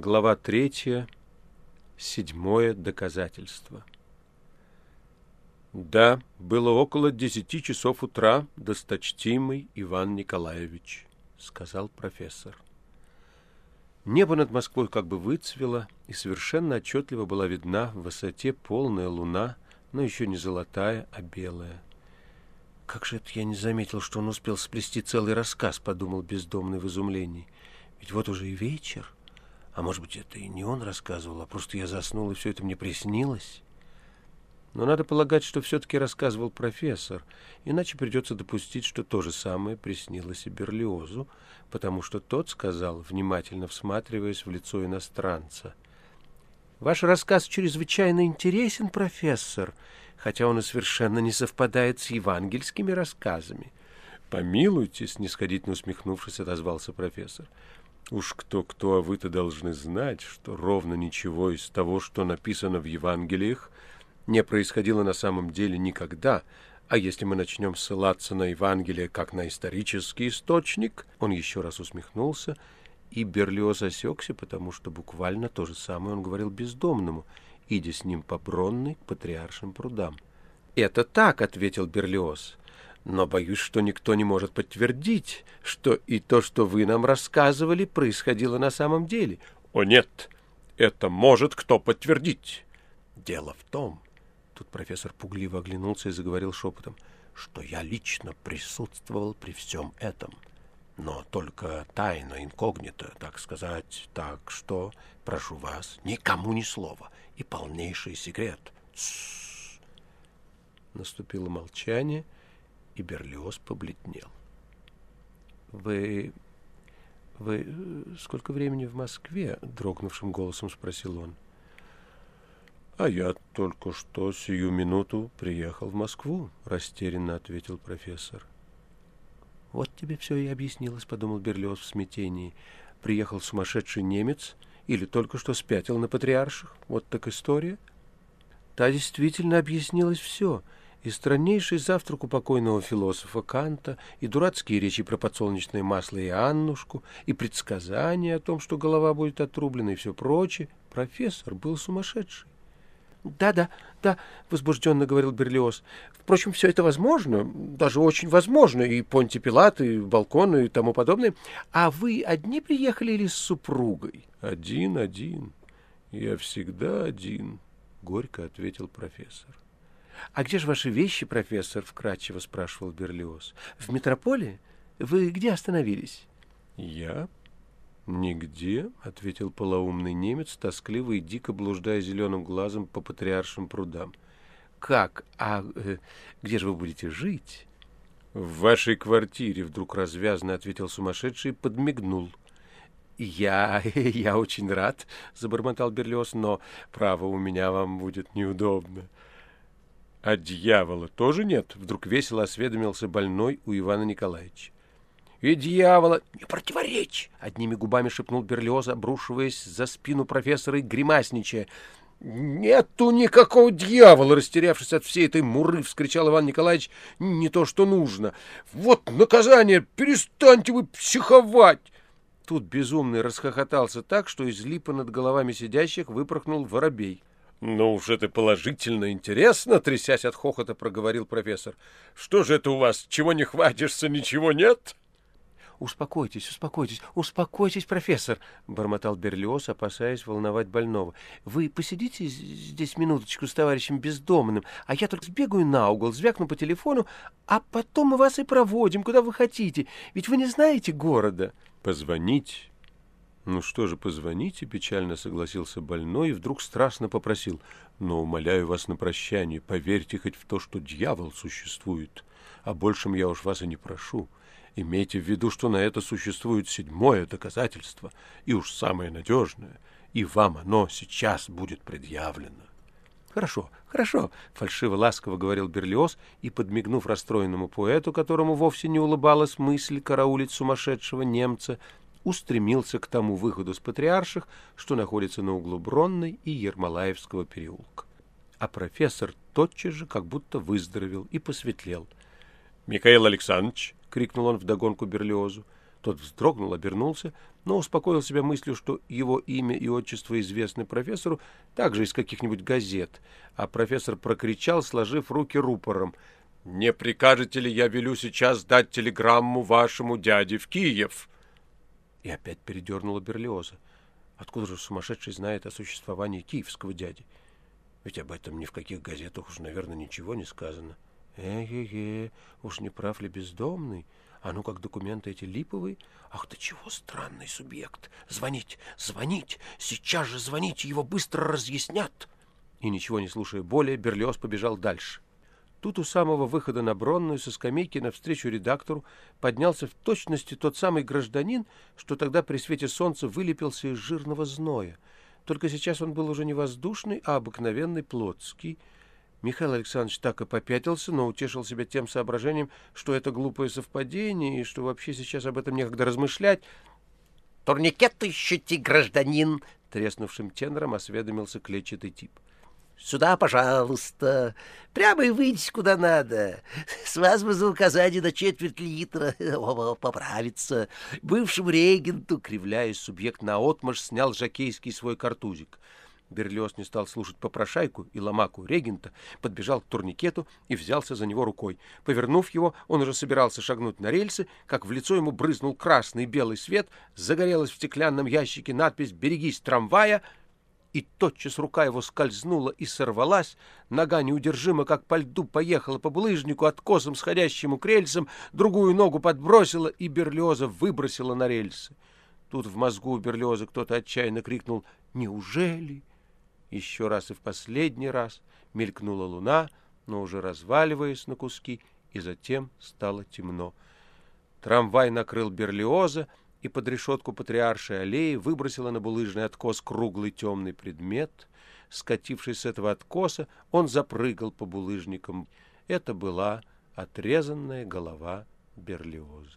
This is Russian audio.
Глава третья. Седьмое доказательство. Да, было около десяти часов утра, досточтимый Иван Николаевич, сказал профессор. Небо над Москвой как бы выцвело, и совершенно отчетливо была видна в высоте полная луна, но еще не золотая, а белая. «Как же это я не заметил, что он успел сплести целый рассказ?» — подумал бездомный в изумлении. «Ведь вот уже и вечер». А может быть, это и не он рассказывал, а просто я заснул, и все это мне приснилось? Но надо полагать, что все-таки рассказывал профессор, иначе придется допустить, что то же самое приснилось и Берлиозу, потому что тот сказал, внимательно всматриваясь в лицо иностранца. «Ваш рассказ чрезвычайно интересен, профессор, хотя он и совершенно не совпадает с евангельскими рассказами». «Помилуйте», — снисходительно усмехнувшись, отозвался профессор. Уж кто-кто, а вы-то должны знать, что ровно ничего из того, что написано в Евангелиях, не происходило на самом деле никогда, а если мы начнем ссылаться на Евангелие как на исторический источник, он еще раз усмехнулся, и Берлиоз осекся, потому что буквально то же самое он говорил бездомному, идя с ним по Бронной к Патриаршим прудам. «Это так», — ответил Берлиоз но боюсь, что никто не может подтвердить, что и то, что вы нам рассказывали, происходило на самом деле. О нет, это может кто подтвердить. Дело в том, тут профессор пугливо оглянулся и заговорил шепотом, что я лично присутствовал при всем этом, но только тайно, инкогнито, так сказать, так что, прошу вас, никому ни слова и полнейший секрет. Наступило молчание, — и Берлиоз побледнел. «Вы... вы сколько времени в Москве?» — дрогнувшим голосом спросил он. «А я только что сию минуту приехал в Москву», — растерянно ответил профессор. «Вот тебе все и объяснилось», — подумал Берлиоз в смятении. «Приехал сумасшедший немец или только что спятил на патриарших? Вот так история». Та действительно объяснилось все — и страннейший завтрак у покойного философа Канта, и дурацкие речи про подсолнечное масло и Аннушку, и предсказания о том, что голова будет отрублена, и все прочее. Профессор был сумасшедший. «Да, да, да», — возбужденно говорил Берлиоз. «Впрочем, все это возможно, даже очень возможно, и Понти Пилат, и балкон, и тому подобное. А вы одни приехали или с супругой?» «Один, один. Я всегда один», — горько ответил профессор. «А где же ваши вещи, профессор?» — вкратчиво спрашивал Берлиоз. «В метрополе? Вы где остановились?» «Я? Нигде», — ответил полоумный немец, тоскливо и дико блуждая зеленым глазом по патриаршим прудам. «Как? А э, где же вы будете жить?» «В вашей квартире», — вдруг развязно ответил сумасшедший и подмигнул. «Я... я очень рад», — забормотал Берлиоз, — «но, право, у меня вам будет неудобно». А дьявола тоже нет? Вдруг весело осведомился больной у Ивана Николаевича. И дьявола... Не противоречь! Одними губами шепнул Берлиоз, обрушиваясь за спину профессора и гримасничая. «Нету никакого дьявола!» Растерявшись от всей этой муры, вскричал Иван Николаевич. «Не то, что нужно! Вот наказание! Перестаньте вы психовать!» Тут безумный расхохотался так, что из липа над головами сидящих выпорхнул воробей. «Ну уж это положительно интересно», — трясясь от хохота, проговорил профессор. «Что же это у вас, чего не хватишься, ничего нет?» «Успокойтесь, успокойтесь, успокойтесь, профессор!» — бормотал Берлиоз, опасаясь волновать больного. «Вы посидите здесь минуточку с товарищем бездомным, а я только сбегаю на угол, звякну по телефону, а потом мы вас и проводим, куда вы хотите, ведь вы не знаете города». «Позвонить «Ну что же, позвоните», — печально согласился больной и вдруг страстно попросил. «Но умоляю вас на прощание, поверьте хоть в то, что дьявол существует. О большем я уж вас и не прошу. Имейте в виду, что на это существует седьмое доказательство, и уж самое надежное, и вам оно сейчас будет предъявлено». «Хорошо, хорошо», — фальшиво-ласково говорил Берлиоз, и, подмигнув расстроенному поэту, которому вовсе не улыбалась мысль караулить сумасшедшего немца, устремился к тому выходу с патриарших, что находится на углу Бронной и Ермолаевского переулка. А профессор тотчас же как будто выздоровел и посветлел. — Михаил Александрович! — крикнул он вдогонку Берлиозу. Тот вздрогнул, обернулся, но успокоил себя мыслью, что его имя и отчество известны профессору также из каких-нибудь газет, а профессор прокричал, сложив руки рупором. «Не прикажете ли я велю сейчас дать телеграмму вашему дяде в Киев?» И опять передернула Берлиоза. Откуда же сумасшедший знает о существовании киевского дяди? Ведь об этом ни в каких газетах уж, наверное, ничего не сказано. Э-э-э, уж не прав ли бездомный? А ну как документы эти липовые? Ах, да чего странный субъект! Звонить, звонить! Сейчас же звоните, его быстро разъяснят!» И, ничего не слушая более, Берлиоз побежал дальше. Тут у самого выхода на Бронную со скамейки навстречу редактору поднялся в точности тот самый гражданин, что тогда при свете солнца вылепился из жирного зноя. Только сейчас он был уже не воздушный, а обыкновенный плотский. Михаил Александрович так и попятился, но утешил себя тем соображением, что это глупое совпадение и что вообще сейчас об этом некогда размышлять. «Турникет ищете, гражданин!» — треснувшим тенором осведомился клетчатый тип. — Сюда, пожалуйста. Прямо и выйдите куда надо. С вас бы за указание на четверть литра поправиться. Бывшему регенту, кривляясь, субъект наотмашь снял жакейский свой картузик. Берлиоз не стал слушать попрошайку и ломаку регента, подбежал к турникету и взялся за него рукой. Повернув его, он уже собирался шагнуть на рельсы, как в лицо ему брызнул красный и белый свет, загорелась в стеклянном ящике надпись «Берегись трамвая», и тотчас рука его скользнула и сорвалась, нога неудержимо, как по льду, поехала по булыжнику откосом, сходящему к рельсам, другую ногу подбросила, и Берлиоза выбросила на рельсы. Тут в мозгу у Берлиоза кто-то отчаянно крикнул «Неужели?». Еще раз и в последний раз мелькнула луна, но уже разваливаясь на куски, и затем стало темно. Трамвай накрыл Берлиоза, и под решетку патриаршей аллеи выбросила на булыжный откос круглый темный предмет. Скатившись с этого откоса, он запрыгал по булыжникам. Это была отрезанная голова Берлиоза.